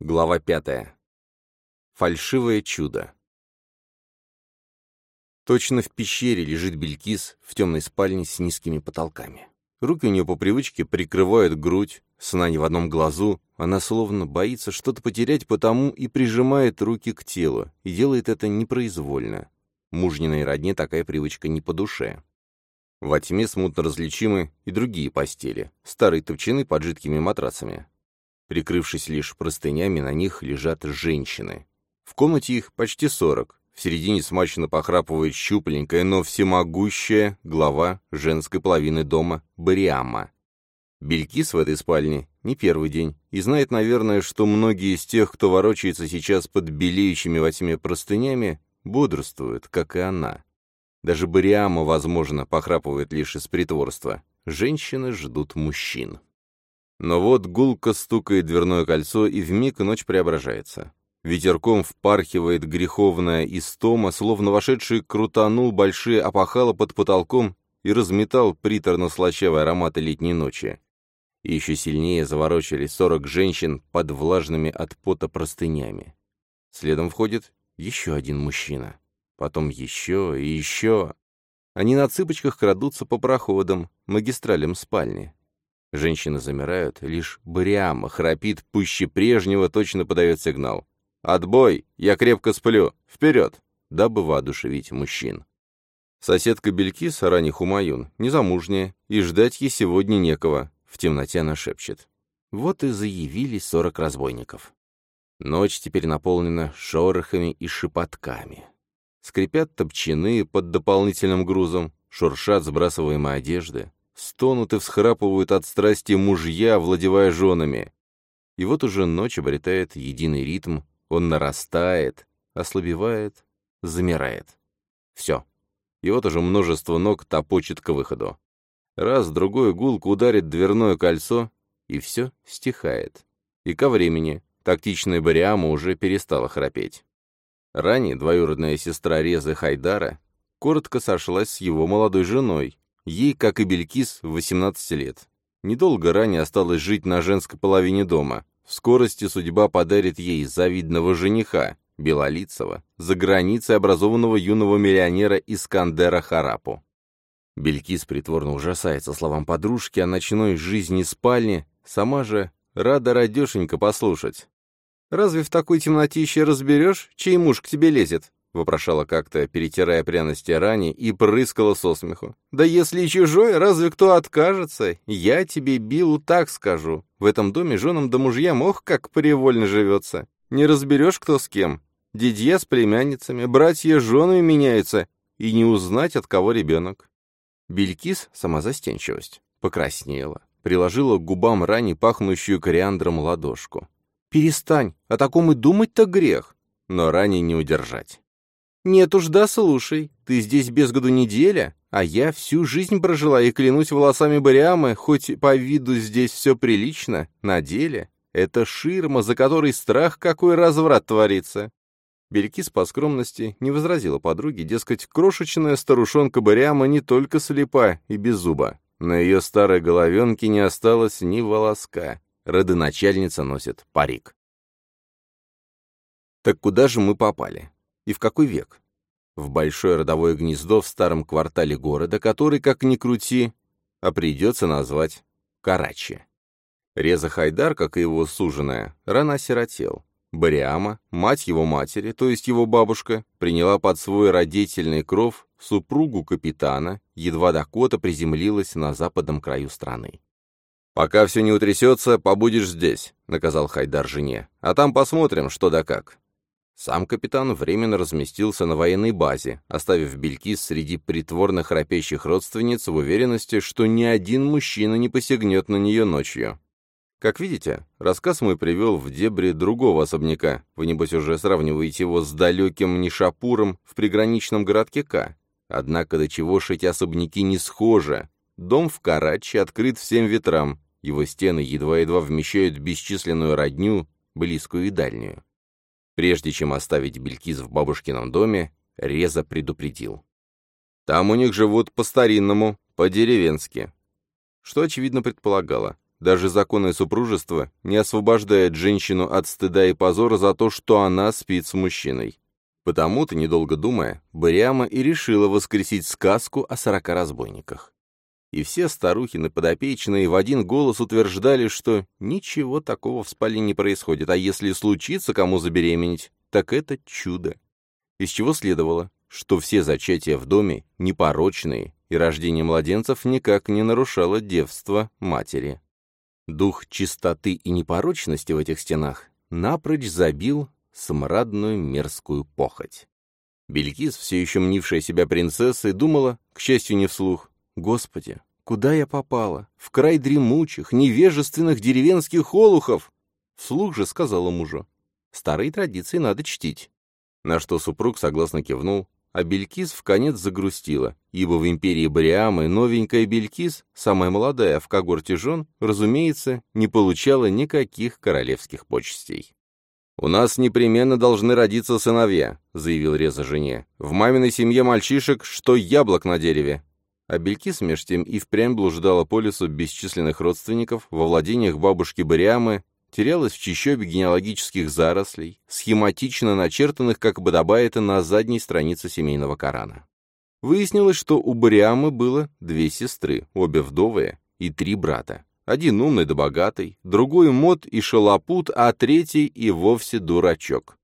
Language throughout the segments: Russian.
Глава пятая. Фальшивое чудо. Точно в пещере лежит Белькис в темной спальне с низкими потолками. Руки у нее по привычке прикрывают грудь, сна не в одном глазу, она словно боится что-то потерять, потому и прижимает руки к телу, и делает это непроизвольно. Мужниной родне такая привычка не по душе. Во тьме смутно различимы и другие постели, старые топчаны под жидкими матрацами. Прикрывшись лишь простынями, на них лежат женщины. В комнате их почти сорок. В середине смачно похрапывает щупленькая, но всемогущая глава женской половины дома Бариама. Белькис в этой спальне не первый день, и знает, наверное, что многие из тех, кто ворочается сейчас под белеющими во тьме простынями, бодрствуют, как и она. Даже Бариама, возможно, похрапывает лишь из притворства. Женщины ждут мужчин. Но вот гулко стукает дверное кольцо, и вмиг ночь преображается. Ветерком впархивает греховная истома, словно вошедший крутанул большие опахала под потолком и разметал приторно-слащавые ароматы летней ночи. И еще сильнее заворочились сорок женщин под влажными от пота простынями. Следом входит еще один мужчина. Потом еще и еще. Они на цыпочках крадутся по проходам, магистралям спальни. Женщины замирают, лишь Бариама храпит пуще прежнего, точно подает сигнал. «Отбой! Я крепко сплю! Вперед!» дабы воодушевить мужчин. Соседка Белькис, ранее Хумаюн, незамужняя, и ждать ей сегодня некого, в темноте она шепчет. Вот и заявились сорок разбойников. Ночь теперь наполнена шорохами и шепотками. Скрипят топчаны под дополнительным грузом, шуршат сбрасываемые одежды. Стонут и всхрапывают от страсти мужья, владевая женами. И вот уже ночь обретает единый ритм, он нарастает, ослабевает, замирает. Все. И вот уже множество ног топочет к выходу. Раз, другой гулко ударит дверное кольцо, и все стихает. И ко времени тактичная Бариама уже перестала храпеть. Ранее двоюродная сестра Резы Хайдара коротко сошлась с его молодой женой, Ей, как и Белькис, 18 лет. Недолго ранее осталось жить на женской половине дома. В скорости судьба подарит ей завидного жениха, Белолицего, за границей образованного юного миллионера Искандера Харапу. Белькис притворно ужасается словам подружки о ночной жизни спальни, сама же рада радешенько послушать. «Разве в такой темноте еще разберешь, чей муж к тебе лезет?» — вопрошала как-то, перетирая пряности рани, и прыскала со смеху. «Да если чужой, разве кто откажется? Я тебе, Биллу, так скажу. В этом доме женам да мужьям, ох, как привольно живется. Не разберешь, кто с кем. Дидья с племянницами, братья с женами меняются, и не узнать, от кого ребенок». Белькис, самозастенчивость, покраснела, приложила к губам рани пахнущую кориандром ладошку. «Перестань, о таком и думать-то грех!» Но ранее не удержать. «Нет уж, да, слушай, ты здесь без году неделя, а я всю жизнь прожила и клянусь волосами Бариамы, хоть по виду здесь все прилично, на деле. Это ширма, за которой страх какой разврат творится». Белькис по скромности не возразила подруге, дескать, крошечная старушонка Бариама не только слепа и без зуба. На ее старой головенке не осталось ни волоска. Родоначальница носит парик. Так куда же мы попали? И в какой век? В большое родовое гнездо в старом квартале города, который, как ни крути, а придется назвать Карачи. Реза Хайдар, как и его суженая, рано осиротел. Бариама, мать его матери, то есть его бабушка, приняла под свой родительный кров супругу капитана, едва Дакота приземлилась на западном краю страны. «Пока все не утрясется, побудешь здесь», — наказал Хайдар жене. «А там посмотрим, что да как». Сам капитан временно разместился на военной базе, оставив Белькис среди притворно храпящих родственниц в уверенности, что ни один мужчина не посягнет на нее ночью. Как видите, рассказ мой привел в дебри другого особняка. Вы, небось, уже сравниваете его с далеким Нишапуром в приграничном городке К. Однако до чего ж эти особняки не схожи. Дом в Карачи открыт всем ветрам. Его стены едва-едва вмещают бесчисленную родню, близкую и дальнюю. Прежде чем оставить Белькиз в бабушкином доме, Реза предупредил. Там у них живут по-старинному, по-деревенски. Что, очевидно, предполагало. даже законное супружество не освобождает женщину от стыда и позора за то, что она спит с мужчиной. Потому-то, недолго думая, Бариама и решила воскресить сказку о сорока разбойниках. И все старухи подопечные в один голос утверждали, что ничего такого в спальне не происходит, а если случится кому забеременеть, так это чудо. Из чего следовало, что все зачатия в доме непорочные, и рождение младенцев никак не нарушало девство матери. Дух чистоты и непорочности в этих стенах напрочь забил смрадную мерзкую похоть. Белькис, все еще мнившая себя принцессой, думала, к счастью, не вслух, «Господи, куда я попала? В край дремучих, невежественных деревенских олухов!» Вслух же сказала мужу, «Старые традиции надо чтить». На что супруг согласно кивнул, а Белькис в конец загрустила, ибо в империи Бариамы новенькая Белькис, самая молодая в когорте жен, разумеется, не получала никаких королевских почестей. «У нас непременно должны родиться сыновья», — заявил Реза жене. «В маминой семье мальчишек, что яблок на дереве». А Белькис меж тем и впрямь блуждала по лесу бесчисленных родственников во владениях бабушки Бариамы терялась в чищобе генеалогических зарослей, схематично начертанных, как подобает, на задней странице семейного Корана. Выяснилось, что у Бариамы было две сестры, обе вдовые, и три брата. Один умный да богатый, другой мод и шалопут, а третий и вовсе дурачок.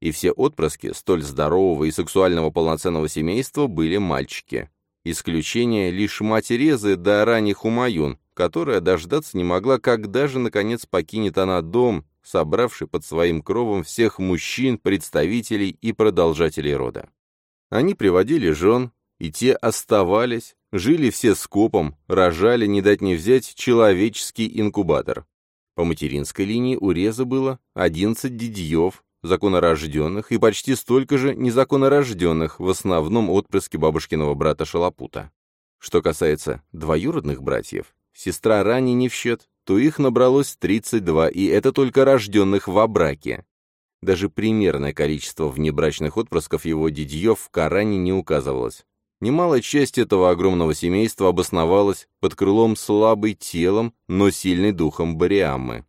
И все отпрыски столь здорового и сексуального полноценного семейства были мальчики. Исключение лишь мать Резы да ранний Хумаюн, которая дождаться не могла, когда же, наконец, покинет она дом, собравший под своим кровом всех мужчин, представителей и продолжателей рода. Они приводили жен, и те оставались, жили все скопом, рожали, не дать не взять, человеческий инкубатор. По материнской линии у Реза было 11 дидьев, законорожденных, и почти столько же незаконнорожденных, в основном отпрыски бабушкиного брата Шалопута. Что касается двоюродных братьев, сестра Рани не в счет, то их набралось 32, и это только рожденных во браке. Даже примерное количество внебрачных отпрысков его дядьев в Коране не указывалось. Немалая часть этого огромного семейства обосновалась под крылом слабой телом, но сильной духом Бариаммы.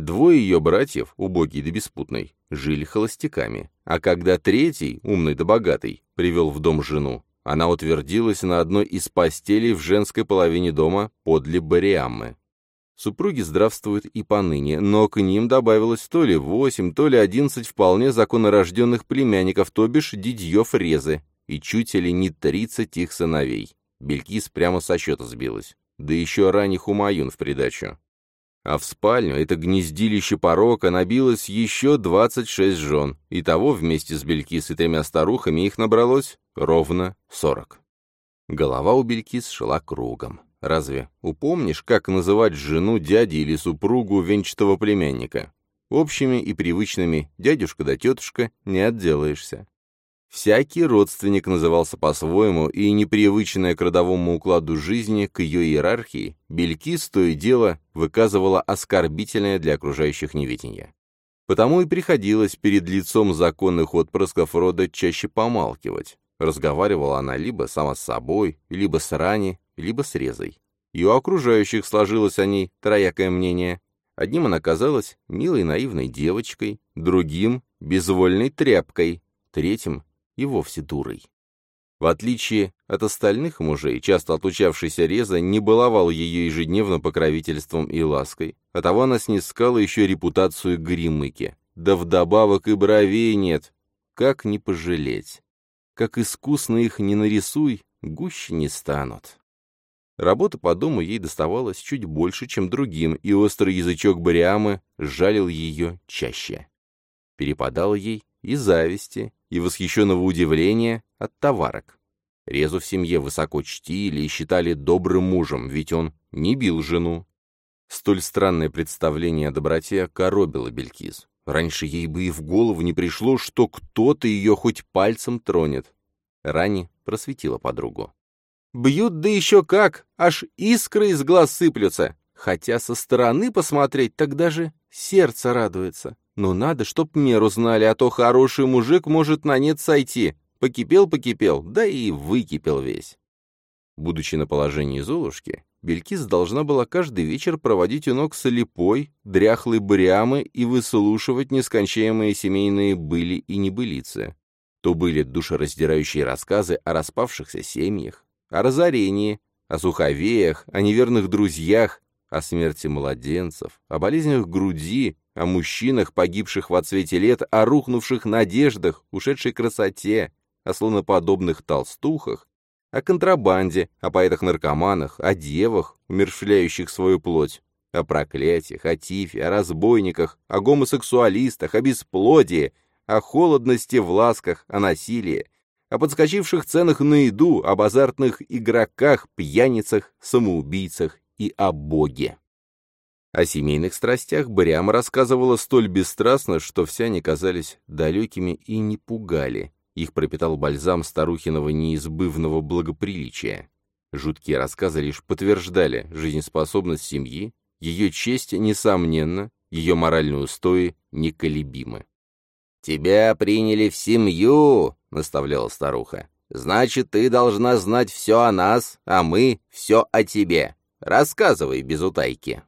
Двое ее братьев, убогий да беспутный, жили холостяками, а когда третий, умный да богатый, привел в дом жену, она утвердилась на одной из постелей в женской половине дома подле Бариаммы. Супруги здравствуют и поныне, но к ним добавилось то ли восемь, то ли одиннадцать вполне законорожденных племянников, то бишь дидьев Резы, и чуть ли не тридцать их сыновей. Белькис прямо со счета сбилась. Да еще ранний Хумаюн в придачу. А в спальню это гнездилище порока набилось еще 26 жен, и того вместе с Белькис и тремя старухами их набралось ровно 40. Голова у Белькис шла кругом. Разве упомнишь, как называть жену дяди или супругу венчатого племянника? Общими и привычными «дядюшка да тетушка» не отделаешься. Всякий родственник назывался по-своему, и непривычная к родовому укладу жизни, к ее иерархии, Белькис то и дело выказывала оскорбительное для окружающих неведение. Потому и приходилось перед лицом законных отпрысков рода чаще помалкивать. Разговаривала она либо сама с собой, либо с Рани, либо с Резой. И у окружающих сложилось о ней троякое мнение. Одним она казалась милой наивной девочкой, другим — безвольной тряпкой, третьим и вовсе дурой. В отличие от остальных мужей, часто отлучавшийся Реза не баловал ее ежедневно покровительством и лаской, а того она снискала еще репутацию гримыки. Да вдобавок и бровей нет. Как не пожалеть? Как искусно их не нарисуй, гуще не станут. Работа по дому ей доставалась чуть больше, чем другим, и острый язычок Бариамы жалил ее чаще. Перепадало ей и зависти, и восхищенного удивления от товарок. Резу в семье высоко чтили и считали добрым мужем, ведь он не бил жену. Столь странное представление о доброте коробило Белькиз. Раньше ей бы и в голову не пришло, что кто-то ее хоть пальцем тронет. Рани просветила подругу. «Бьют да еще как! Аж искры из глаз сыплются! Хотя со стороны посмотреть, так даже сердце радуется. Но надо, чтоб меру знали, а то хороший мужик может на нет сойти. Покипел-покипел, да и выкипел весь. Будучи на положении Золушки, Белькис должна была каждый вечер проводить у ног слепой, дряхлой брямы и выслушивать нескончаемые семейные были и небылицы. То были душераздирающие рассказы о распавшихся семьях, о разорении, о суховеях, о неверных друзьях, о смерти младенцев, о болезнях груди, о мужчинах, погибших в отсвете лет, о рухнувших надеждах, ушедшей красоте, о слоноподобных толстухах, о контрабанде, о поэтах-наркоманах, о девах, умершвляющих свою плоть, о проклятиях, о тифе, о разбойниках, о гомосексуалистах, о бесплодии, о холодности в ласках, о насилии, о подскочивших ценах на еду, об азартных игроках, пьяницах, самоубийцах и о Боге. О семейных страстях Бариама рассказывала столь бесстрастно, что все они казались далекими и не пугали, их пропитал бальзам старухиного неизбывного благоприличия. Жуткие рассказы лишь подтверждали жизнеспособность семьи, ее честь, несомненно, ее моральные устои неколебимы. «Тебя приняли в семью», — наставляла старуха. «Значит, ты должна знать все о нас, а мы — все о тебе. Рассказывай без утайки».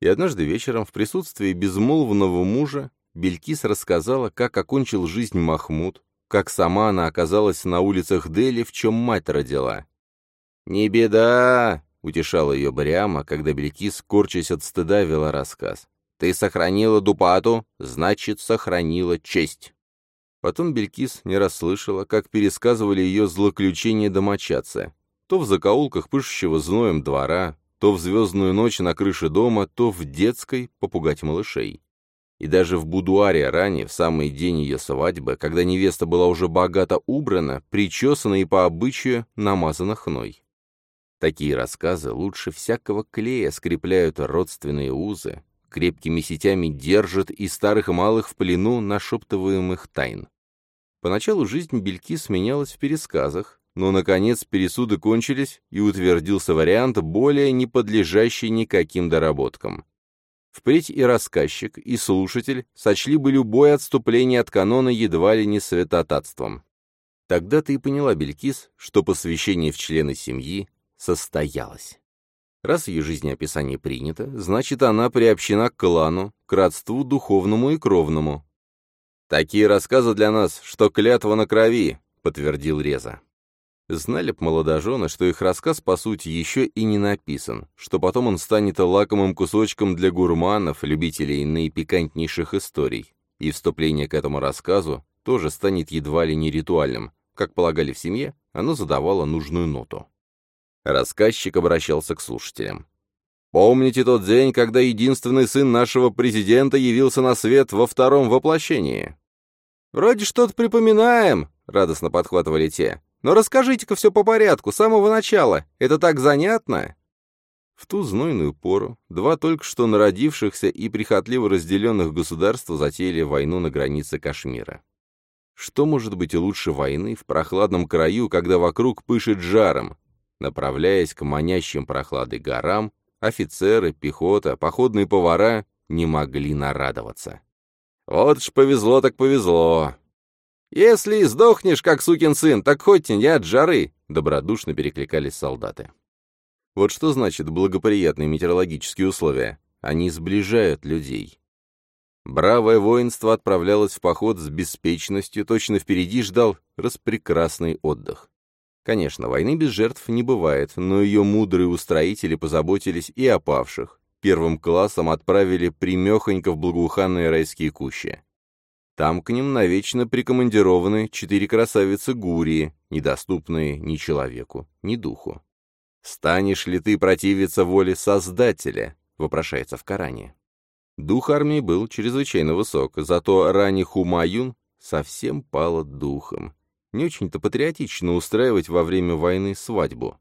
И однажды вечером в присутствии безмолвного мужа Белькис рассказала, как окончил жизнь Махмуд, как сама она оказалась на улицах Дели, в чем мать родила. «Не беда!» — утешала ее Бариама, когда Белькис, корчась от стыда, вела рассказ. «Ты сохранила Дупату, значит, сохранила честь!» Потом Белькис не расслышала, как пересказывали ее злоключения домочадца. То в закоулках пышущего зноем двора, то в звездную ночь на крыше дома, то в детской попугать малышей. И даже в будуаре ранее, в самый день ее свадьбы, когда невеста была уже богато убрана, причесана и по обычаю намазана хной. Такие рассказы лучше всякого клея скрепляют родственные узы, крепкими сетями держат и старых и малых в плену нашептываемых тайн. Поначалу жизнь Бельки сменялась в пересказах, но, наконец, пересуды кончились, и утвердился вариант, более не подлежащий никаким доработкам. Впредь и рассказчик, и слушатель сочли бы любое отступление от канона едва ли не святотатством. Тогда ты и поняла, Белькис, что посвящение в члены семьи состоялось. Раз ее жизнеописание принято, значит, она приобщена к клану, к родству духовному и кровному. «Такие рассказы для нас, что клятва на крови», — подтвердил Реза. Знали б молодожены, что их рассказ, по сути, еще и не написан, что потом он станет лакомым кусочком для гурманов, любителей наипикантнейших историй, и вступление к этому рассказу тоже станет едва ли не ритуальным. Как полагали в семье, оно задавало нужную ноту. Рассказчик обращался к слушателям. «Помните тот день, когда единственный сын нашего президента явился на свет во втором воплощении?» «Вроде что-то припоминаем», — радостно подхватывали те. Но расскажите-ка все по порядку, с самого начала. Это так занятно!» В ту знойную пору два только что народившихся и прихотливо разделенных государства затеяли войну на границе Кашмира. Что может быть лучше войны в прохладном краю, когда вокруг пышет жаром? Направляясь к манящим прохладой горам, офицеры, пехота, походные повара не могли нарадоваться. «Вот ж повезло так повезло!» «Если сдохнешь, как сукин сын, так хоть не от жары!» — добродушно перекликались солдаты. Вот что значит благоприятные метеорологические условия. Они сближают людей. Бравое воинство отправлялось в поход с беспечностью, точно впереди ждал распрекрасный отдых. Конечно, войны без жертв не бывает, но ее мудрые устроители позаботились и о павших. Первым классом отправили примехонько в благоуханные райские кущи. Там к ним навечно прикомандированы четыре красавицы Гурии, недоступные ни человеку, ни духу. «Станешь ли ты противиться воле Создателя?» — вопрошается в Коране. Дух армии был чрезвычайно высок, зато ранний Хумаюн совсем пала духом. Не очень-то патриотично устраивать во время войны свадьбу.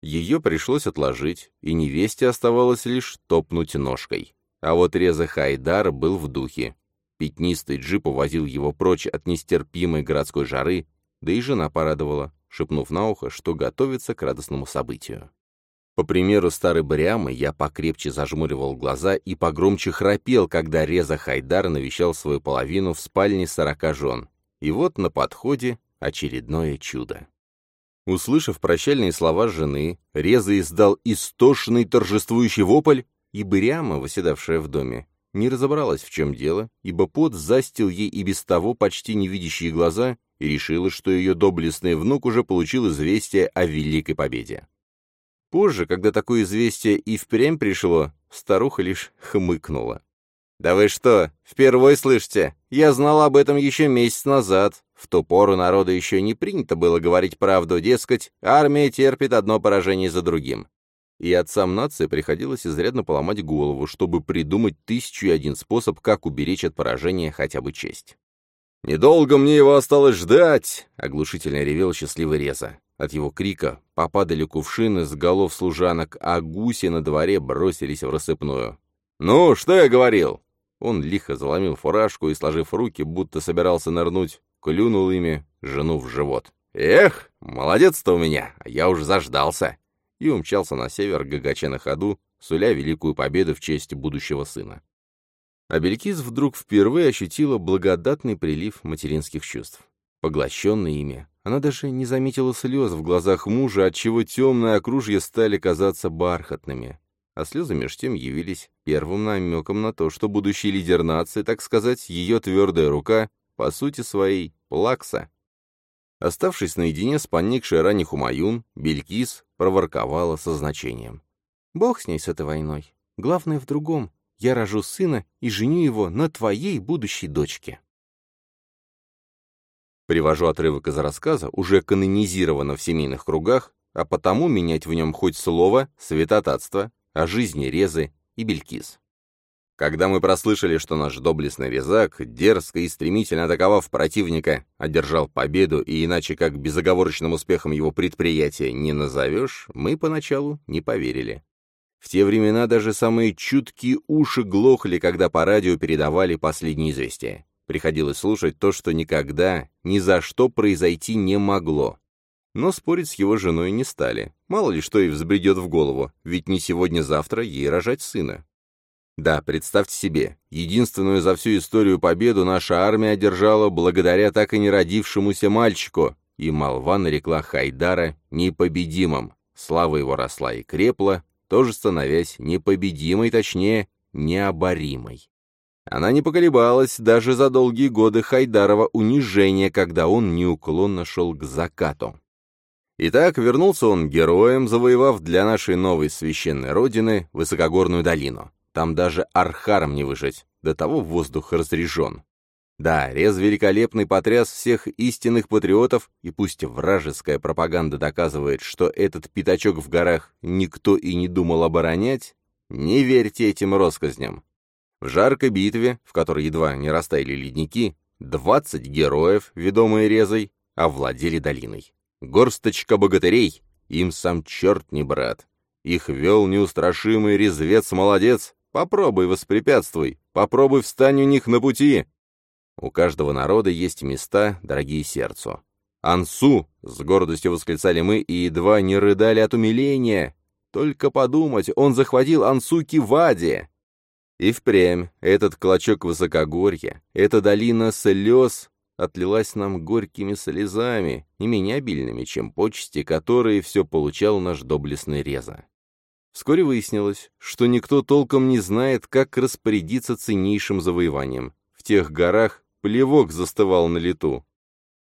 Ее пришлось отложить, и невесте оставалось лишь топнуть ножкой. А вот Реза Хайдар был в духе, Пятнистый джип увозил его прочь от нестерпимой городской жары, да и жена порадовала, шепнув на ухо, что готовится к радостному событию. По примеру старой Бариамы, я покрепче зажмуривал глаза и погромче храпел, когда Реза Хайдар навещал свою половину в спальне сорока жен. И вот на подходе очередное чудо. Услышав прощальные слова жены, Реза издал истошный торжествующий вопль, и Быряма, восседавшая в доме, не разобралась, в чем дело, ибо пот застил ей и без того почти невидящие глаза и решила, что ее доблестный внук уже получил известие о великой победе. Позже, когда такое известие и впрямь пришло, старуха лишь хмыкнула. «Да вы что, впервые слышите? Я знала об этом еще месяц назад. В ту пору народу еще не принято было говорить правду, дескать, армия терпит одно поражение за другим. И отцам нации приходилось изрядно поломать голову, чтобы придумать тысячу и один способ, как уберечь от поражения хотя бы честь. «Недолго мне его осталось ждать!» — оглушительно ревел счастливый Реза. От его крика попадали кувшины с голов служанок, а гуси на дворе бросились в рассыпную. «Ну, что я говорил?» Он лихо заломил фуражку и, сложив руки, будто собирался нырнуть, клюнул ими жену в живот. «Эх, молодец-то у меня, я уж заждался!» И умчался на север, гагача на ходу, суля великую победу в честь будущего сына. А Белькис вдруг впервые ощутила благодатный прилив материнских чувств. Поглощенная ими, она даже не заметила слез в глазах мужа, отчего темные окружья стали казаться бархатными. А слезы меж тем явились первым намеком на то, что будущий лидер нации, так сказать, ее твердая рука, по сути своей, плакса. Оставшись наедине с поникшей ранее Хумаюн, Белькис проворковала со значением. «Бог с ней, с этой войной. Главное в другом. Я рожу сына и женю его на твоей будущей дочке». Привожу отрывок из рассказа, уже канонизировано в семейных кругах, а потому менять в нем хоть слово «святотатство», о жизни Резы и Белькис. Когда мы прослышали, что наш доблестный резак, дерзко и стремительно атаковав противника, одержал победу, и иначе как безоговорочным успехом его предприятия не назовешь, мы поначалу не поверили. В те времена даже самые чуткие уши глохли, когда по радио передавали последние известия. Приходилось слушать то, что никогда, ни за что произойти не могло. Но спорить с его женой не стали. Мало ли что и взбредет в голову, ведь не сегодня-завтра ей рожать сына. Да, представьте себе, единственную за всю историю победу наша армия одержала благодаря так и не родившемуся мальчику, и молва нарекла Хайдара непобедимым. Слава его росла и крепла, тоже становясь непобедимой, точнее, необоримой. Она не поколебалась даже за долгие годы Хайдарова унижения, когда он неуклонно шел к закату. Итак, вернулся он героем, завоевав для нашей новой священной родины высокогорную долину. Там даже архаром не выжить, до того воздух разрежен. Да, рез великолепный потряс всех истинных патриотов, и пусть вражеская пропаганда доказывает, что этот пятачок в горах никто и не думал оборонять, не верьте этим россказням. В жаркой битве, в которой едва не растаяли ледники, 20 героев, ведомые резой, овладели долиной. Горсточка богатырей, им сам черт не брат. Их вел неустрашимый резвец-молодец. Попробуй воспрепятствуй, попробуй встань у них на пути. У каждого народа есть места, дорогие сердцу. «Ансу!» — с гордостью восклицали мы и едва не рыдали от умиления. Только подумать, он захватил Ансу Кивади. И впрямь, этот клочок высокогорья, эта долина слез отлилась нам горькими слезами, не менее обильными, чем почести, которые все получал наш доблестный Реза. Вскоре выяснилось, что никто толком не знает, как распорядиться ценнейшим завоеванием. В тех горах плевок застывал на лету.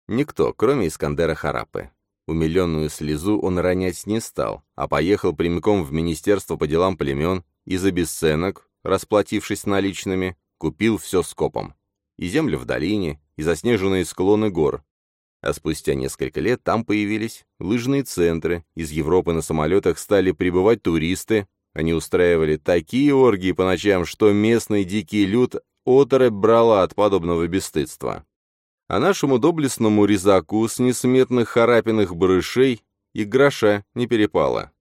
Никто, кроме Искандера Харапы. Умиленную слезу он ронять не стал, а поехал прямиком в Министерство по делам племен и за бесценок расплатившись наличными, купил все скопом. И землю в долине, и заснеженные склоны гор. А спустя несколько лет там появились лыжные центры, из Европы на самолетах стали прибывать туристы, они устраивали такие оргии по ночам, что местный дикий люд оторопь брала от подобного бесстыдства. А нашему доблестному резаку с несметных харапиных барышей и гроша не перепало.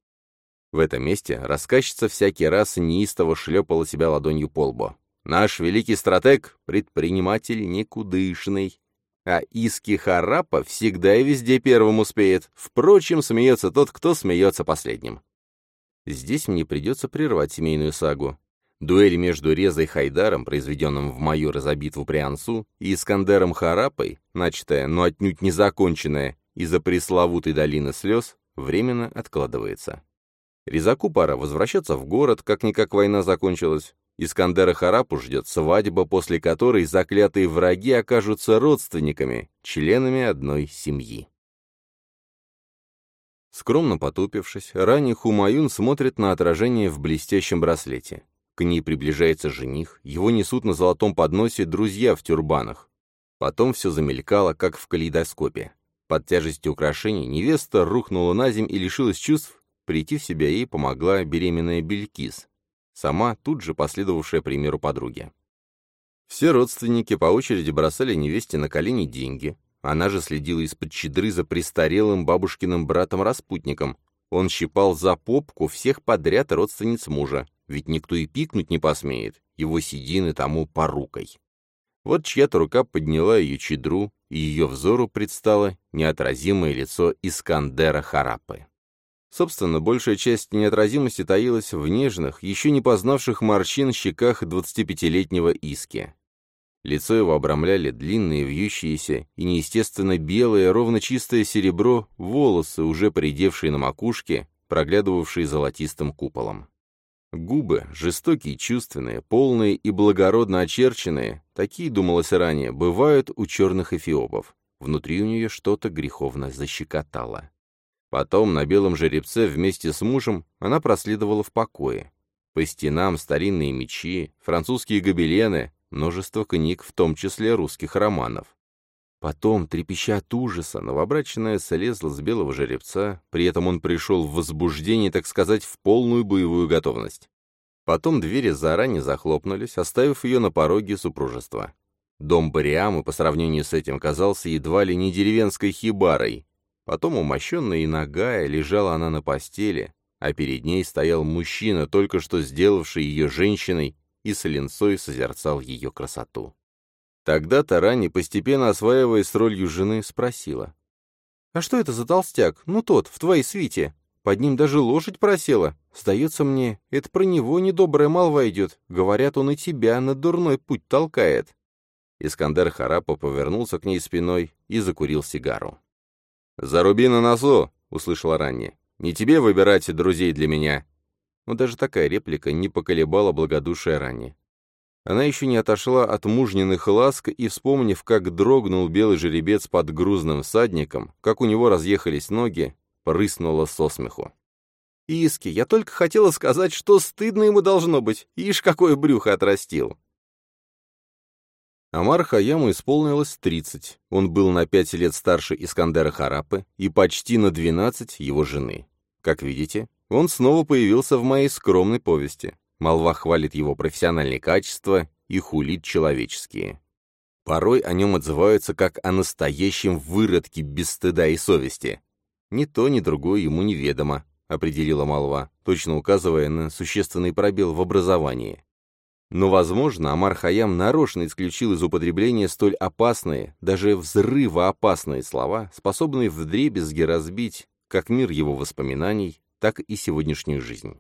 В этом месте рассказчица всякий раз неистово шлепала себя ладонью по лбу. Наш великий стратег — предприниматель никудышный. А иски Харапа всегда и везде первым успеет. Впрочем, смеется тот, кто смеется последним. Здесь мне придется прервать семейную сагу. Дуэль между Резой Хайдаром, произведенным в майора за битву при Ансу, и Искандером Харапой, начатая, но отнюдь не законченная, из-за пресловутой долины слез временно откладывается. Резаку пора возвращаться в город, как-никак война закончилась. Искандера Харапу ждет свадьба, после которой заклятые враги окажутся родственниками, членами одной семьи. Скромно потупившись, ранний Хумаюн смотрит на отражение в блестящем браслете. К ней приближается жених, его несут на золотом подносе друзья в тюрбанах. Потом все замелькало, как в калейдоскопе. Под тяжестью украшений невеста рухнула на земь и лишилась чувств, прийти в себя ей помогла беременная Белькис, сама тут же последовавшая примеру подруги. Все родственники по очереди бросали невесте на колени деньги. Она же следила из-под щедры за престарелым бабушкиным братом-распутником. Он щипал за попку всех подряд родственниц мужа, ведь никто и пикнуть не посмеет, его седины тому порукой. Вот чья-то рука подняла ее чедру, и ее взору предстало неотразимое лицо Искандера Харапы. Собственно, большая часть неотразимости таилась в нежных, еще не познавших морщин щеках 25-летнего Иски. Лицо его обрамляли длинные, вьющиеся и неестественно белые, ровно чистое серебро, волосы, уже поредевшие на макушке, проглядывавшие золотистым куполом. Губы, жестокие, чувственные, полные и благородно очерченные, такие, думалось ранее, бывают у черных эфиопов. Внутри у нее что-то греховно защекотало. Потом на белом жеребце вместе с мужем она проследовала в покое. По стенам старинные мечи, французские гобелены, множество книг, в том числе русских романов. Потом, трепеща от ужаса, новобрачная слезла с белого жеребца, при этом он пришел в возбуждение, так сказать, в полную боевую готовность. Потом двери заранее захлопнулись, оставив ее на пороге супружества. Дом Бариамы по сравнению с этим казался едва ли не деревенской хибарой. Потом, умощенная и нагая, лежала она на постели, а перед ней стоял мужчина, только что сделавший ее женщиной, и с ленцой созерцал ее красоту. Тогда Тарани, постепенно осваиваясь ролью жены, спросила. «А что это за толстяк? Ну тот, в твоей свите. Под ним даже лошадь просела. Сдается мне, это про него недобрая молва идет. Говорят, он и тебя на дурной путь толкает». Искандер Харапа повернулся к ней спиной и закурил сигару. «Заруби на носу!» — услышала Ранни. «Не тебе выбирать друзей для меня!» Но даже такая реплика не поколебала благодушие Ранни. Она еще не отошла от мужниных ласк и, вспомнив, как дрогнул белый жеребец под грузным всадником, как у него разъехались ноги, прыснула со смеху. «Иски, я только хотела сказать, что стыдно ему должно быть. Ишь, какое брюхо отрастил!» Амар Хаяму исполнилось 30. Он был на 5 лет старше Искандера Харапы и почти на 12 его жены. Как видите, он снова появился в моей скромной повести. Молва хвалит его профессиональные качества и хулит человеческие. Порой о нем отзываются как о настоящем выродке без стыда и совести. Ни то, ни другое ему неведомо, определила молва, точно указывая на существенный пробел в образовании. Но, возможно, Амар Хаям нарочно исключил из употребления столь опасные, даже взрывоопасные слова, способные вдребезги разбить как мир его воспоминаний, так и сегодняшнюю жизнь.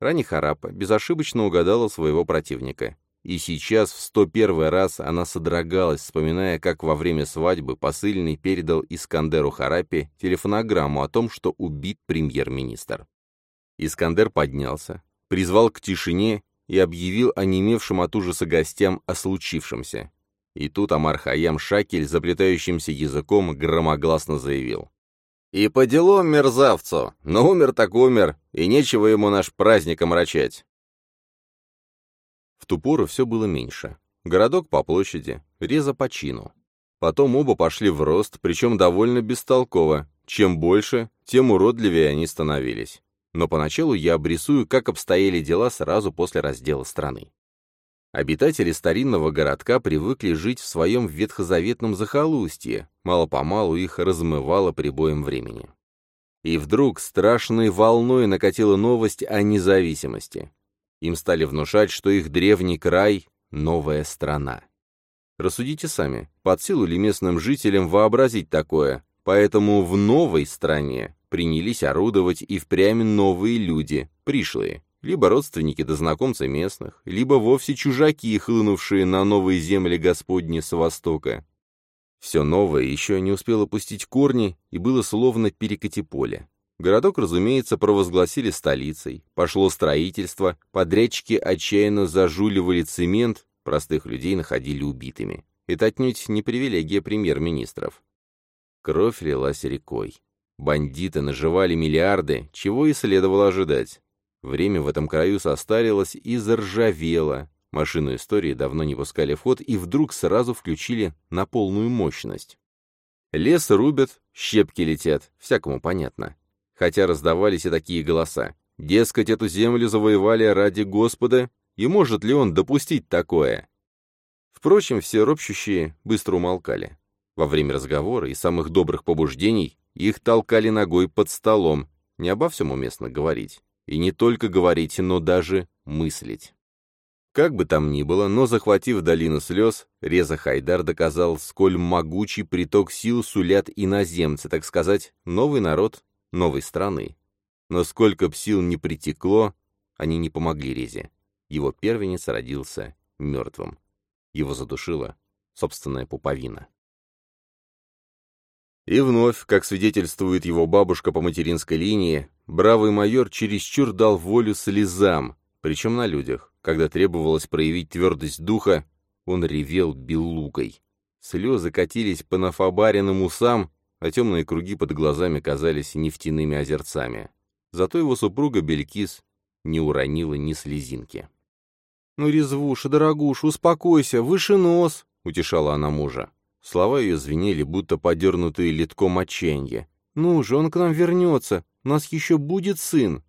Рани Харапа безошибочно угадала своего противника. И сейчас в 101 раз она содрогалась, вспоминая, как во время свадьбы посыльный передал Искандеру Харапе телефонограмму о том, что убит премьер-министр. Искандер поднялся, призвал к тишине и объявил онемевшим от ужаса гостям о случившемся. И тут Амар Хаям Шакель заплетающимся языком громогласно заявил. И по делам мерзавцу, но умер так умер, и нечего ему наш праздник омрачать. В ту пору все было меньше. Городок по площади, реза по чину. Потом оба пошли в рост, причем довольно бестолково. Чем больше, тем уродливее они становились. Но поначалу я обрисую, как обстояли дела сразу после раздела страны. Обитатели старинного городка привыкли жить в своем ветхозаветном захолустье, мало-помалу их размывало прибоем времени. И вдруг страшной волной накатила новость о независимости. Им стали внушать, что их древний край — новая страна. Рассудите сами, под силу ли местным жителям вообразить такое, поэтому в новой стране принялись орудовать и впрямь новые люди, пришлые, либо родственники да знакомцы местных, либо вовсе чужаки, хлынувшие на новые земли Господни с востока. Все новое еще не успело пустить корни и было словно перекати поле. Городок, разумеется, провозгласили столицей, пошло строительство, подрядчики отчаянно зажуливали цемент, простых людей находили убитыми. Это отнюдь не привилегия премьер-министров. Кровь лилась рекой. Бандиты наживали миллиарды, чего и следовало ожидать. Время в этом краю состарилось и заржавело. Машину истории давно не пускали в ход и вдруг сразу включили на полную мощность. Лес рубят, щепки летят, всякому понятно. Хотя раздавались и такие голоса. Дескать, эту землю завоевали ради Господа, и может ли он допустить такое? Впрочем, все ропщущие быстро умолкали. Во время разговора и самых добрых побуждений их толкали ногой под столом. Не обо всем уместно говорить. И не только говорить, но даже мыслить. Как бы там ни было, но захватив долину слез, Реза Хайдар доказал, сколь могучий приток сил сулят иноземцы, так сказать, новый народ новой страны. Но сколько б сил не притекло, они не помогли Резе. Его первенец родился мертвым. Его задушила собственная пуповина. И вновь, как свидетельствует его бабушка по материнской линии, бравый майор чересчур дал волю слезам, причем на людях. Когда требовалось проявить твердость духа, он ревел белугой. Слезы катились по нафабаренным усам, а темные круги под глазами казались нефтяными озерцами. Зато его супруга Белькис не уронила ни слезинки. «Ну, резвуша, дорогуша, успокойся, выше нос!» — утешала она мужа. Слова ее звенели, будто подернутые литком отчаяния. «Ну же, он к нам вернется, у нас еще будет сын!»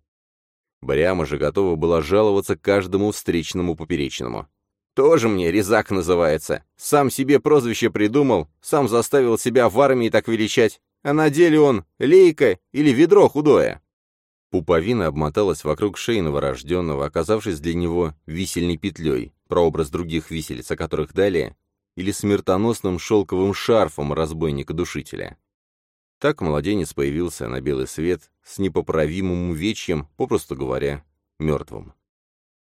Бряма же готова была жаловаться каждому встречному поперечному. «Тоже мне резак называется. Сам себе прозвище придумал, сам заставил себя в армии так величать, а на деле он лейка или ведро худое». Пуповина обмоталась вокруг шеи новорожденного, оказавшись для него висельной петлей, прообраз других виселиц, о которых далее, или смертоносным шелковым шарфом разбойника-душителя. Так младенец появился на белый свет с непоправимым увечьем, попросту говоря, мертвым.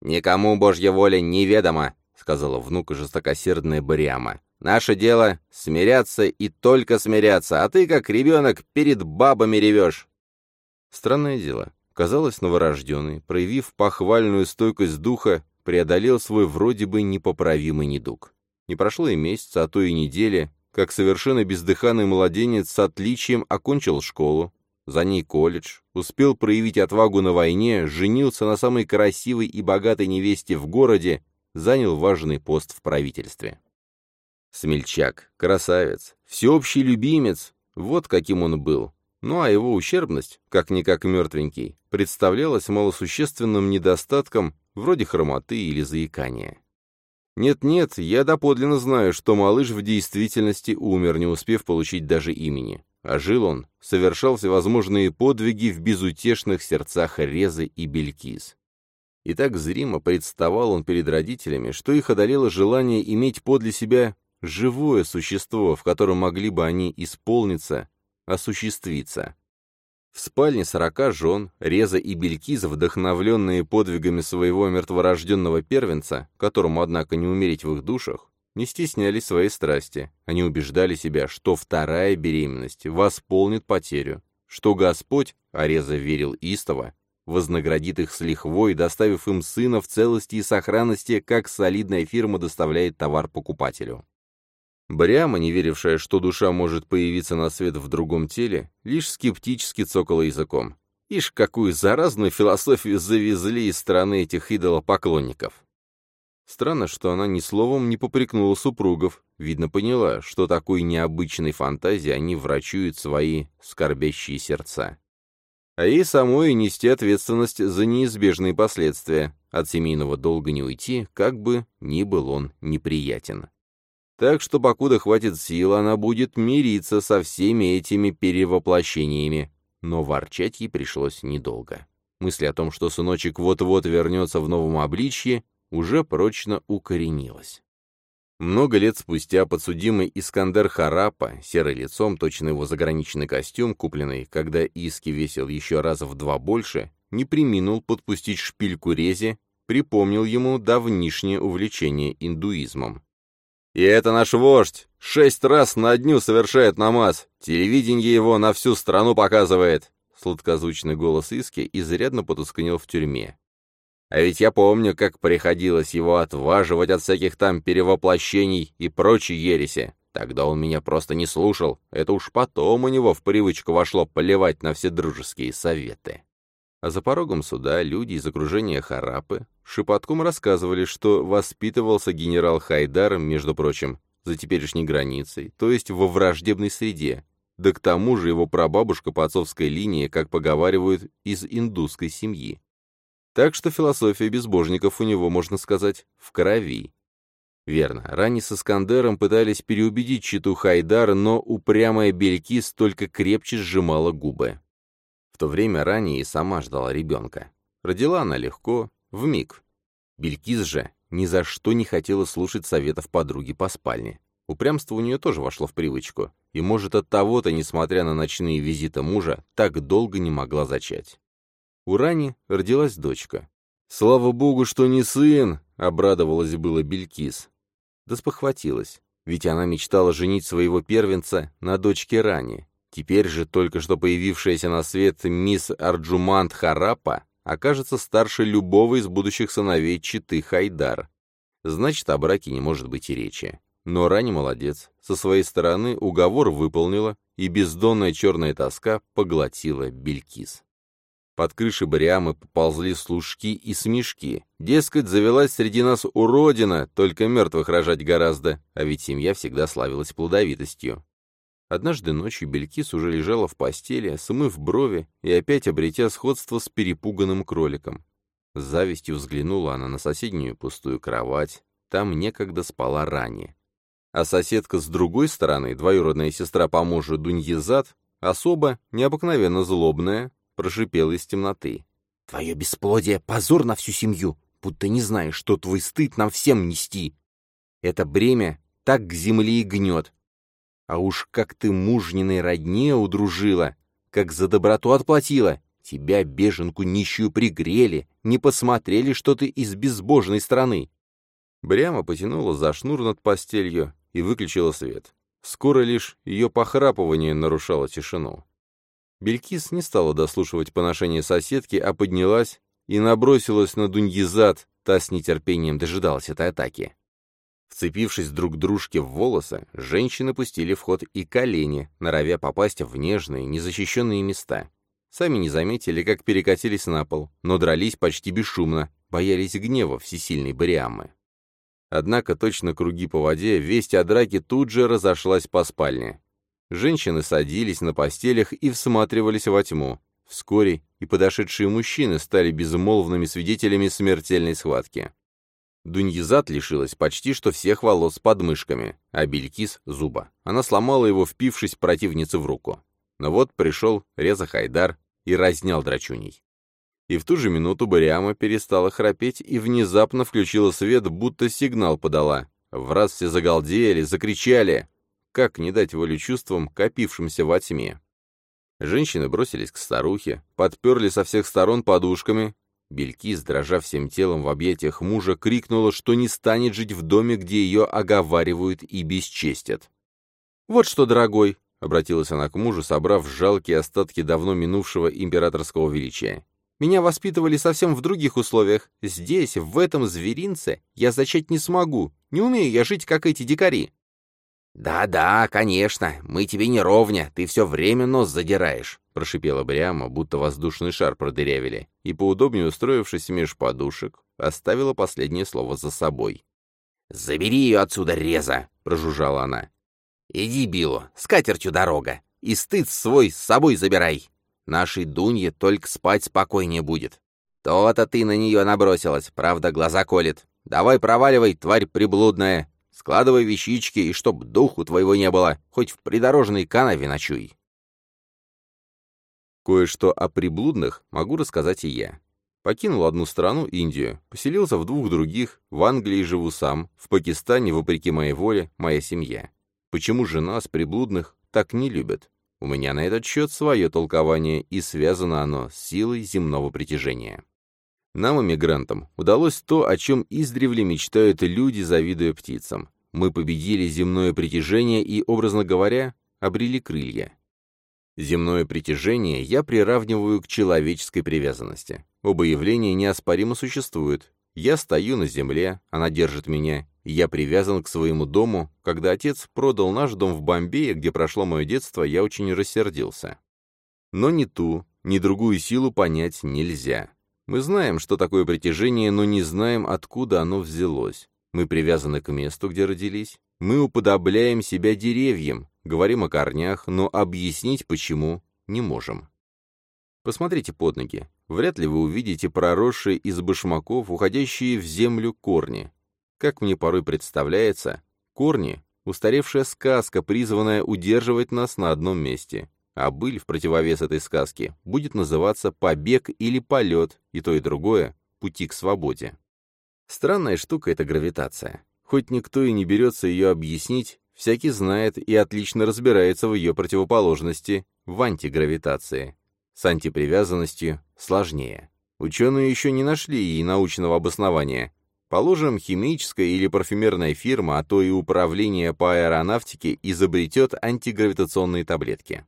«Никому Божья воля неведома», — сказала внука жестокосердная Бариама. «Наше дело — смиряться и только смиряться, а ты, как ребенок, перед бабами ревешь. Странное дело. Казалось, новорожденный, проявив похвальную стойкость духа, преодолел свой вроде бы непоправимый недуг. Не прошло и месяца, а то и недели, как совершенно бездыханный младенец с отличием окончил школу, за ней колледж, успел проявить отвагу на войне, женился на самой красивой и богатой невесте в городе, занял важный пост в правительстве. Смельчак, красавец, всеобщий любимец, вот каким он был, ну а его ущербность, как-никак мертвенький, представлялась малосущественным недостатком вроде хромоты или заикания. Нет-нет, я доподлинно знаю, что малыш в действительности умер, не успев получить даже имени. А жил он, совершал всевозможные подвиги в безутешных сердцах Резы и Белькиз. И так зримо представал он перед родителями, что их одолело желание иметь подле себя живое существо, в котором могли бы они исполниться осуществиться. В спальне сорока жен, Реза и Белькиза, вдохновленные подвигами своего мертворожденного первенца, которому, однако, не умереть в их душах, не стеснялись своей страсти. Они убеждали себя, что вторая беременность восполнит потерю, что Господь, а Реза верил истово, вознаградит их с лихвой, доставив им сына в целости и сохранности, как солидная фирма доставляет товар покупателю. Бриама, не верившая, что душа может появиться на свет в другом теле, лишь скептически цокала языком. Ишь, какую заразную философию завезли из страны этих идолопоклонников. Странно, что она ни словом не попрекнула супругов, видно поняла, что такой необычной фантазии они врачуют свои скорбящие сердца. А ей самой нести ответственность за неизбежные последствия, от семейного долга не уйти, как бы ни был он неприятен. Так что, покуда хватит сил, она будет мириться со всеми этими перевоплощениями. Но ворчать ей пришлось недолго. Мысль о том, что сыночек вот-вот вернется в новом обличье, уже прочно укоренилась. Много лет спустя подсудимый Искандер Харапа, серый лицом, точно его заграничный костюм, купленный, когда Иски весил еще раз в два больше, не приминул подпустить шпильку рези, припомнил ему давнишнее увлечение индуизмом. «И это наш вождь, Шесть раз на дню совершает намаз. Телевидение его на всю страну показывает. Сладкозвучный голос Иски изрядно потускнел в тюрьме. А ведь я помню, как приходилось его отваживать от всяких там перевоплощений и прочей ереси. Тогда он меня просто не слушал. Это уж потом у него в привычку вошло поливать на все дружеские советы. А за порогом суда люди из окружения Харапы шепотком рассказывали, что воспитывался генерал Хайдар, между прочим, за теперешней границей, то есть во враждебной среде. Да к тому же его прабабушка по отцовской линии, как поговаривают, из индусской семьи. Так что философия безбожников у него, можно сказать, в крови. Верно, ранее с Искандером пытались переубедить читу Хайдара, но упрямая Белькис только крепче сжимала губы. В то время ранее и сама ждала ребенка. Родила она легко, в миг. Белькис же ни за что не хотела слушать советов подруги по спальне. Упрямство у нее тоже вошло в привычку, и, может, от того-то, несмотря на ночные визиты мужа, так долго не могла зачать. У Рани родилась дочка. «Слава богу, что не сын!» — обрадовалась было Белькис. Да спохватилась, ведь она мечтала женить своего первенца на дочке Рани. Теперь же только что появившаяся на свет мисс Арджумант Харапа окажется старше любого из будущих сыновей Читы Хайдар. Значит, о браке не может быть и речи. Но Рани молодец. Со своей стороны уговор выполнила, и бездонная черная тоска поглотила Белькис. Под крышей Бариамы поползли служки и смешки. Дескать, завелась среди нас уродина, только мертвых рожать гораздо, а ведь семья всегда славилась плодовитостью. Однажды ночью Белькис уже лежала в постели, смыв брови и опять обретя сходство с перепуганным кроликом. С завистью взглянула она на соседнюю пустую кровать. Там некогда спала ранее. А соседка с другой стороны, двоюродная сестра по мужу Дуньезад, особо необыкновенно злобная, прошипела из темноты. «Твое бесплодие — позор на всю семью, будто не знаешь, что твой стыд нам всем нести. Это бремя так к земле и гнет. А уж как ты мужниной родне удружила, как за доброту отплатила. Тебя, беженку нищую, пригрели, не посмотрели, что ты из безбожной страны». Бряма потянула за шнур над постелью и выключила свет. Скоро лишь ее похрапывание нарушало тишину. Белькис не стала дослушивать поношение соседки, а поднялась и набросилась на Дуньезад, та с нетерпением дожидалась этой атаки. Вцепившись друг дружке в волосы, женщины пустили в ход и колени, норовя попасть в нежные, незащищенные места. Сами не заметили, как перекатились на пол, но дрались почти бесшумно, боялись гнева всесильной Бариамы. Однако точно круги по воде, весть о драке тут же разошлась по спальне. Женщины садились на постелях и всматривались во тьму. Вскоре и подошедшие мужчины стали безмолвными свидетелями смертельной схватки. Дуньязат лишилась почти что всех волос под мышками, а Белькис — зуба. Она сломала его, впившись противнице в руку. Но вот пришел Реза Хайдар и разнял драчуней. И в ту же минуту Бариама перестала храпеть и внезапно включила свет, будто сигнал подала. В раз все загалдели, закричали. Как не дать волю чувствам, копившимся во тьме? Женщины бросились к старухе, подперли со всех сторон подушками. Белькис, дрожа всем телом в объятиях мужа, крикнула, что не станет жить в доме, где ее оговаривают и бесчестят. «Вот что, дорогой!» — обратилась она к мужу, собрав жалкие остатки давно минувшего императорского величия. «Меня воспитывали совсем в других условиях. Здесь, в этом зверинце, я зачать не смогу. Не умею я жить, как эти дикари. «Да-да, конечно, мы тебе не ровня, ты все время нос задираешь», — прошипела Бриама, будто воздушный шар продырявили, и, поудобнее устроившись меж подушек, оставила последнее слово за собой. «Забери ее отсюда, Реза!» — прожужжала она. «Иди, Билу, с катертью дорога, и стыд свой с собой забирай. Нашей Дунье только спать спокойнее будет. То-то ты на нее набросилась, правда, глаза колет. Давай проваливай, тварь приблудная, Складывай вещички, и чтоб духу твоего не было, хоть в придорожной канаве ночуй. Кое-что о приблудных могу рассказать и я. Покинул одну страну, Индию, поселился в двух других, в Англии живу сам, в Пакистане, вопреки моей воле, моя семья. Почему жена с приблудных так не любят? У меня на этот счет свое толкование, и связано оно с силой земного притяжения. Нам, эмигрантам, удалось то, о чем издревле мечтают люди, завидуя птицам. Мы победили земное притяжение и, образно говоря, обрели крылья. Земное притяжение я приравниваю к человеческой привязанности. Оба явления неоспоримо существуют. Я стою на земле, она держит меня, я привязан к своему дому. Когда отец продал наш дом в Бомбее, где прошло мое детство, я очень рассердился. Но ни ту, ни другую силу понять нельзя. Мы знаем, что такое притяжение, но не знаем, откуда оно взялось. Мы привязаны к месту, где родились. Мы уподобляем себя деревьям, говорим о корнях, но объяснить почему не можем. Посмотрите под ноги. Вряд ли вы увидите проросшие из башмаков, уходящие в землю корни. Как мне порой представляется, корни — устаревшая сказка, призванная удерживать нас на одном месте. А быль, в противовес этой сказке, будет называться «побег» или «полет», и то и другое — «пути к свободе». Странная штука эта гравитация. Хоть никто и не берется ее объяснить, всякий знает и отлично разбирается в ее противоположности, в антигравитации. С антипривязанностью сложнее. Ученые еще не нашли ей научного обоснования, Положим, химическая или парфюмерная фирма, а то и управление по аэронавтике изобретет антигравитационные таблетки.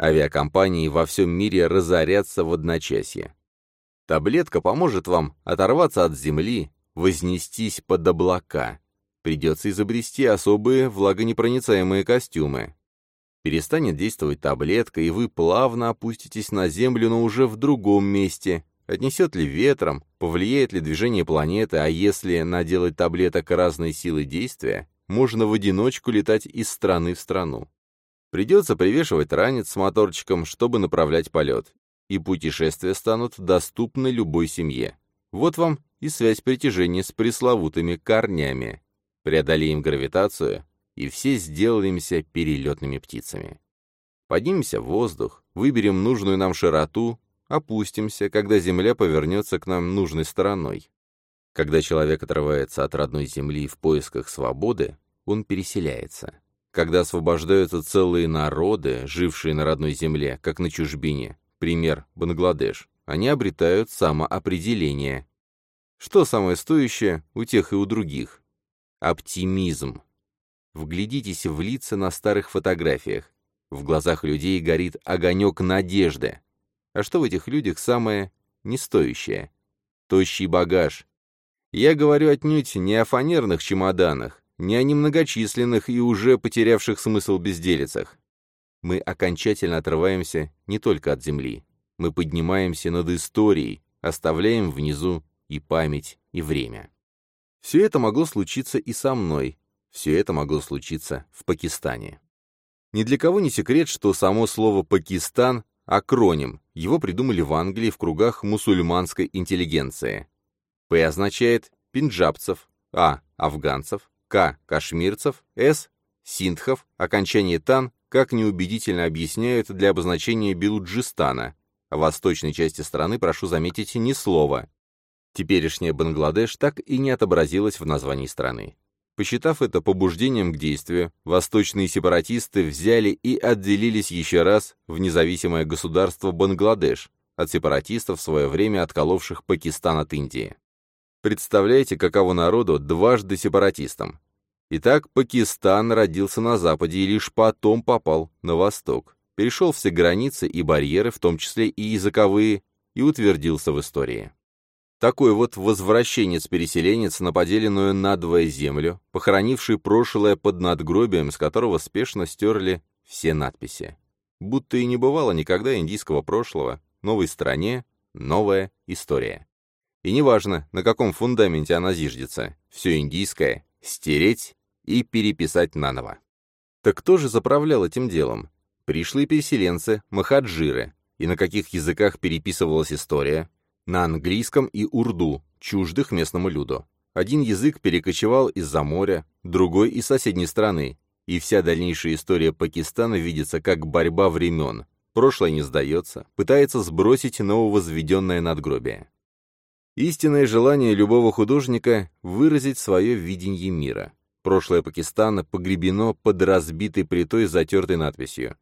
Авиакомпании во всем мире разорятся в одночасье. Таблетка поможет вам оторваться от земли, вознестись под облака. Придется изобрести особые влагонепроницаемые костюмы. Перестанет действовать таблетка, и вы плавно опуститесь на землю, но уже в другом месте, Отнесет ли ветром, повлияет ли движение планеты, а если наделать таблеток разной силы действия, можно в одиночку летать из страны в страну. Придется привешивать ранец с моторчиком, чтобы направлять полет, и путешествия станут доступны любой семье. Вот вам и связь притяжения с пресловутыми корнями. Преодолеем гравитацию, и все сделаемся перелетными птицами. Поднимемся в воздух, выберем нужную нам широту, опустимся, когда Земля повернется к нам нужной стороной. Когда человек отрывается от родной Земли в поисках свободы, он переселяется. Когда освобождаются целые народы, жившие на родной Земле, как на чужбине, пример Бангладеш, они обретают самоопределение. Что самое стоящее у тех и у других? Оптимизм. Вглядитесь в лица на старых фотографиях. В глазах людей горит огонек надежды. А что в этих людях самое нестоящее? Тощий багаж. Я говорю отнюдь не о фанерных чемоданах, не о немногочисленных и уже потерявших смысл безделицах. Мы окончательно отрываемся не только от земли. Мы поднимаемся над историей, оставляем внизу и память, и время. Все это могло случиться и со мной. Все это могло случиться в Пакистане. Ни для кого не секрет, что само слово «Пакистан» Акроним. Его придумали в Англии в кругах мусульманской интеллигенции. П означает пинджабцев, А – афганцев, К – кашмирцев, С – синдхов, окончание тан, как неубедительно объясняют для обозначения Белуджистана. В восточной части страны, прошу заметить, ни слова. Теперешняя Бангладеш так и не отобразилась в названии страны. Посчитав это побуждением к действию, восточные сепаратисты взяли и отделились еще раз в независимое государство Бангладеш от сепаратистов в свое время отколовших Пакистан от Индии. Представляете, каково народу дважды сепаратистам? Итак, Пакистан родился на западе и лишь потом попал на восток, перешел все границы и барьеры, в том числе и языковые, и утвердился в истории. Такой вот возвращенец-переселенец на поделенную надвое землю, похоронивший прошлое под надгробием, с которого спешно стерли все надписи. Будто и не бывало никогда индийского прошлого, новой стране, новая история. И неважно, на каком фундаменте она зиждется, все индийское — стереть и переписать наново. Так кто же заправлял этим делом? Пришлые переселенцы, махаджиры. И на каких языках переписывалась история? на английском и урду, чуждых местному люду. Один язык перекочевал из-за моря, другой — из соседней страны, и вся дальнейшая история Пакистана видится как борьба времен. Прошлое не сдается, пытается сбросить нововозведенное надгробие. Истинное желание любого художника — выразить свое видение мира. Прошлое Пакистана погребено под разбитой плитой с затертой надписью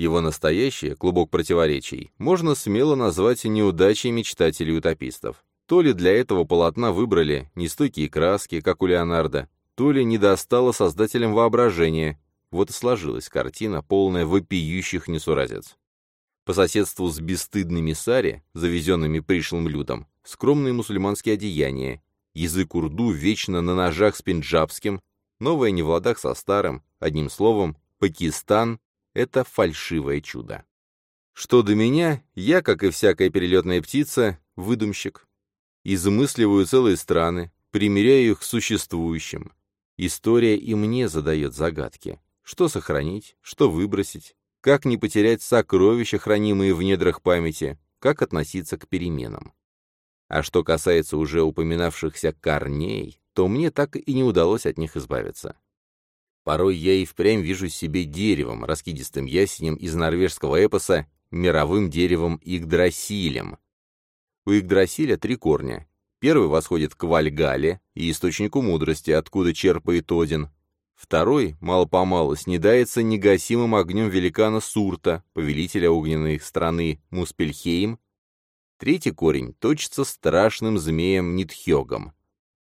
его настоящее, клубок противоречий, можно смело назвать неудачей мечтателей-утопистов. То ли для этого полотна выбрали нестойкие краски, как у Леонардо, то ли не достало создателям воображения. Вот и сложилась картина, полная вопиющих несуразец. По соседству с бесстыдными сари, завезенными пришлым людом, скромные мусульманские одеяния, язык урду вечно на ножах с пенджабским, новое не в ладах со старым, одним словом, Пакистан — это фальшивое чудо. Что до меня, я, как и всякая перелетная птица, выдумщик. Измысливаю целые страны, примеряю их к существующим. История и мне задает загадки. Что сохранить, что выбросить, как не потерять сокровища, хранимые в недрах памяти, как относиться к переменам. А что касается уже упоминавшихся корней, то мне так и не удалось от них избавиться. Порой я и впрямь вижу себе деревом, раскидистым ясенем из норвежского эпоса мировым деревом Игдрасилем. У Игдрасиля три корня. Первый восходит к Вальгале и источнику мудрости, откуда черпает Один. Второй, мало-помалу, снедается негасимым огнем великана Сурта, повелителя огненной страны Муспельхейм. Третий корень точится страшным змеем Нитхёгом.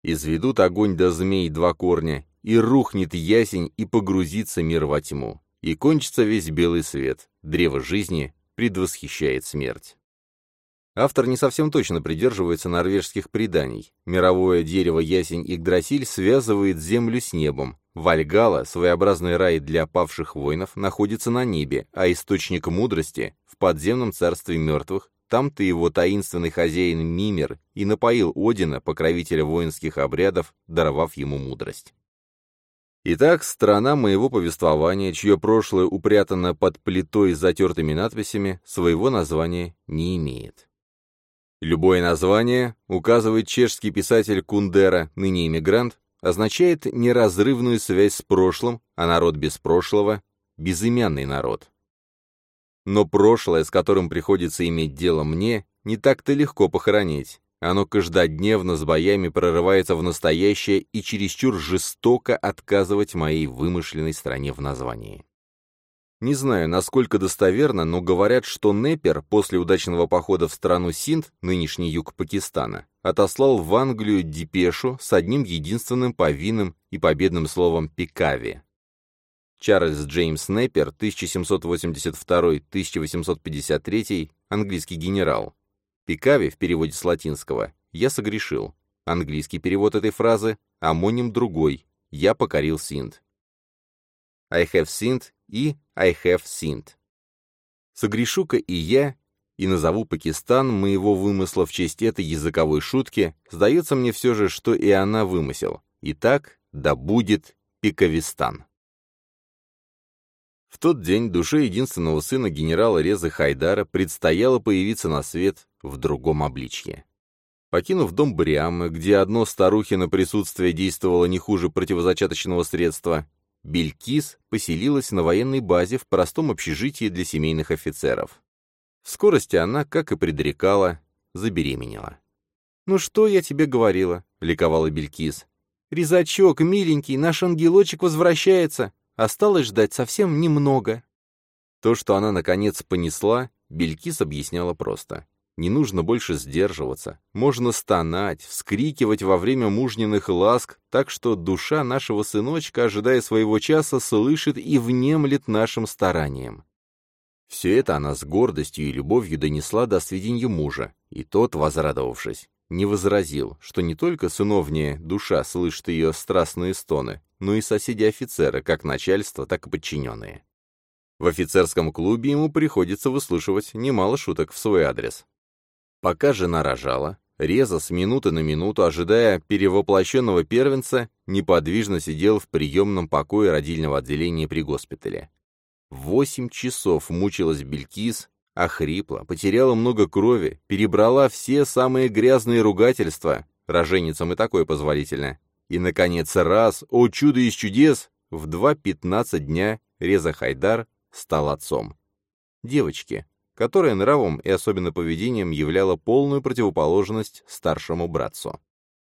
Изведут огонь до змей два корня, и рухнет ясень, и погрузится мир во тьму. И кончится весь белый свет, древо жизни предвосхищает смерть. Автор не совсем точно придерживается норвежских преданий. Мировое дерево ясень Игдрасиль связывает землю с небом. Вальгала, своеобразный рай для павших воинов, находится на небе, а источник мудрости — в подземном царстве мертвых. Там-то его таинственный хозяин Мимер и напоил Одина, покровителя воинских обрядов, даровав ему мудрость. Итак, страна моего повествования, чье прошлое упрятано под плитой с затертыми надписями, своего названия не имеет. Любое название, указывает чешский писатель Кундера, ныне иммигрант, означает неразрывную связь с прошлым, а народ без прошлого — безымянный народ. Но прошлое, с которым приходится иметь дело мне, не так-то легко похоронить. Оно каждодневно с боями прорывается в настоящее и чересчур жестоко отказывать моей вымышленной стране в названии. Не знаю, насколько достоверно, но говорят, что Непер после удачного похода в страну Синд, нынешний юг Пакистана, отослал в Англию депешу с одним единственным повинным и победным словом «Пикави». Чарльз Джеймс Непер, 1782-1853, английский генерал. Пикави в переводе с латинского «я согрешил». Английский перевод этой фразы – амоним другой «я покорил Синд». I have sinned и I have sinned. Согрешу-ка и я, и назову Пакистан моего вымысла в честь этой языковой шутки, сдается мне все же, что и она вымысел. Итак, да будет Пиковистан. В тот день душе единственного сына генерала Реза Хайдара предстояло появиться на свет в другом обличье. Покинув дом Бриамы, где одно старухино присутствие действовало не хуже противозачаточного средства, Белькис поселилась на военной базе в простом общежитии для семейных офицеров. В скорости она, как и предрекала, забеременела. «Ну что я тебе говорила?» — ликовала Белькис. «Резачок, миленький, наш ангелочек возвращается. Осталось ждать совсем немного». То, что она, наконец, понесла, Белькис объясняла просто. Не нужно больше сдерживаться. Можно стонать, вскрикивать во время мужниных ласк, так что душа нашего сыночка, ожидая своего часа, слышит и внемлет нашим стараниям. Все это она с гордостью и любовью донесла до сведенью мужа, и тот, возрадовавшись, не возразил, что не только сыновняя душа слышит ее страстные стоны, но и соседи-офицеры, как начальство, так и подчиненные. В офицерском клубе ему приходится выслушивать немало шуток в свой адрес. Пока жена рожала, Реза с минуты на минуту, ожидая перевоплощенного первенца, неподвижно сидел в приемном покое родильного отделения при госпитале. Восемь часов мучилась Белькис, охрипла, потеряла много крови, перебрала все самые грязные ругательства, роженицам и такое позволительно. И, наконец, раз, о чудо из чудес, в 2.15 дня Реза Хайдар стал отцом. Девочки, которая нравом и особенно поведением являла полную противоположность старшему братцу.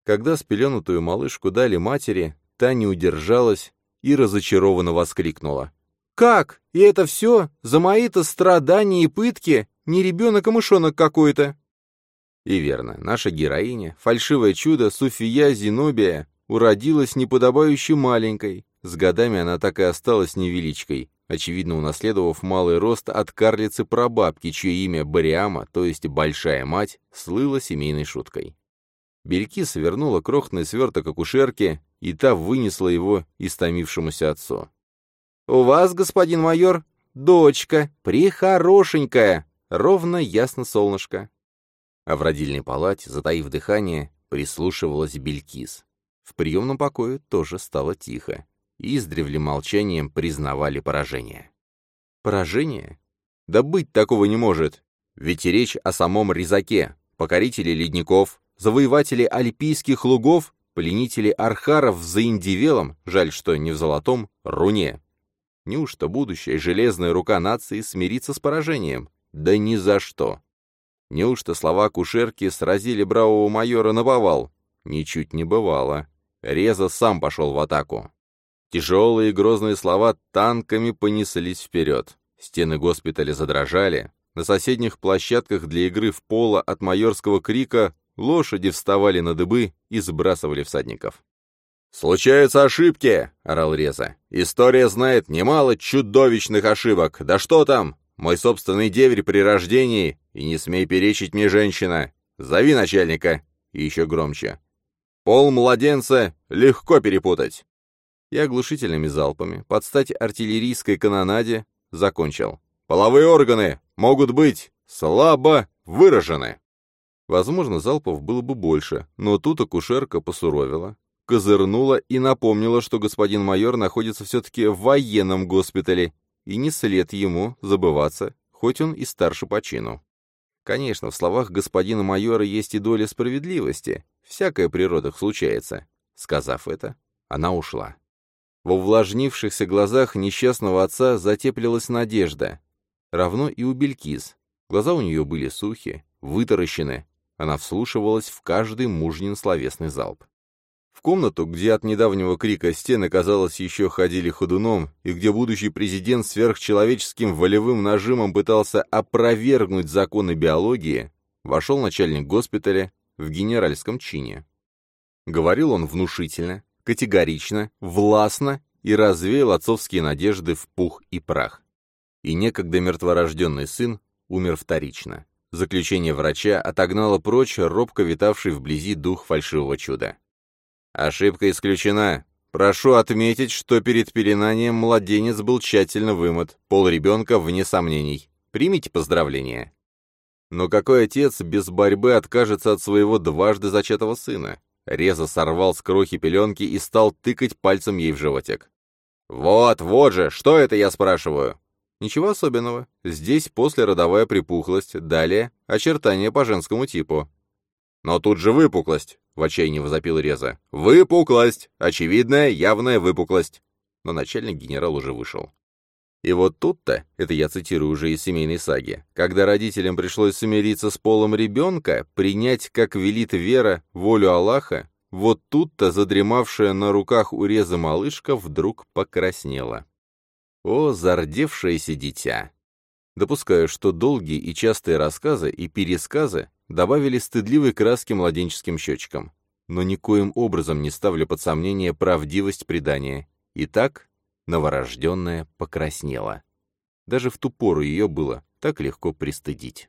Когда спеленутую малышку дали матери, та не удержалась и разочарованно воскликнула. «Как? И это все? За мои-то страдания и пытки? Не ребенок, а мышонок какой-то!» И верно, наша героиня, фальшивое чудо Суфия Зинобия, уродилась неподобающе маленькой. С годами она так и осталась невеличкой, очевидно унаследовав малый рост от карлицы прабабки, чье имя Бариама, то есть «большая мать», слыло семейной шуткой. Бельки свернула крохотный сверток акушерки, и та вынесла его истомившемуся отцу. «У вас, господин майор, дочка, прихорошенькая, ровно ясно солнышко». А в родильной палате, затаив дыхание, прислушивалась Белькис. В приемном покое тоже стало тихо. Издревле молчанием признавали поражение. Поражение? Да быть такого не может. Ведь речь о самом Резаке, покорителе ледников, завоеватели альпийских лугов, пленители архаров за индивелом, жаль, что не в золотом, руне. Неужто будущая железная рука нации смирится с поражением? Да ни за что. Неужто слова кушерки сразили бравого майора на повал? Ничуть не бывало. Реза сам пошел в атаку. Тяжелые и грозные слова танками понеслись вперед. Стены госпиталя задрожали. На соседних площадках для игры в поло от майорского крика Лошади вставали на дыбы и сбрасывали всадников. «Случаются ошибки!» — орал Реза. «История знает немало чудовищных ошибок. Да что там? Мой собственный деверь при рождении, и не смей перечить мне, женщина. Зови начальника!» И еще громче. «Пол младенца легко перепутать!» И оглушительными залпами, под стать артиллерийской канонаде, закончил. «Половые органы могут быть слабо выражены!» Возможно, залпов было бы больше, но тут акушерка посуровила, козырнула и напомнила, что господин майор находится все-таки в военном госпитале, и не след ему забываться, хоть он и старше по чину. Конечно, в словах господина майора есть и доля справедливости, всякое при родах случается. Сказав это, она ушла. Во увлажнившихся глазах несчастного отца затеплилась надежда. Равно и у Белькиз. Глаза у нее были сухи, вытаращены, она вслушивалась в каждый мужнин словесный залп. В комнату, где от недавнего крика стены, казалось, еще ходили ходуном, и где будущий президент сверхчеловеческим волевым нажимом пытался опровергнуть законы биологии, вошел начальник госпиталя в генеральском чине. Говорил он внушительно, категорично, властно и развеял отцовские надежды в пух и прах. И некогда мертворожденный сын умер вторично. Заключение врача отогнало прочь робко витавший вблизи дух фальшивого чуда. Ошибка исключена. Прошу отметить, что перед пеленанием младенец был тщательно вымыт, пол ребенка вне сомнений. Примите поздравления. Но какой отец без борьбы откажется от своего дважды зачатого сына? Реза сорвал с крохи пеленки и стал тыкать пальцем ей в животик. «Вот, вот же, что это, я спрашиваю? Ничего особенного. Здесь послеродовая припухлость, далее очертания по женскому типу. Но тут же выпуклость, в отчаянии возопил Реза. Выпуклость! Очевидная, явная выпуклость. Но начальник генерал уже вышел. И вот тут-то, это я цитирую уже из семейной саги, когда родителям пришлось смириться с полом ребенка, принять, как велит вера, волю Аллаха, вот тут-то задремавшая на руках у Реза малышка вдруг покраснела. О, зардевшееся дитя! Допускаю, что долгие и частые рассказы и пересказы добавили стыдливой краски младенческим щечкам, но никоим образом не ставлю под сомнение правдивость предания. Итак, новорожденная покраснела. Даже в ту пору ее было так легко пристыдить.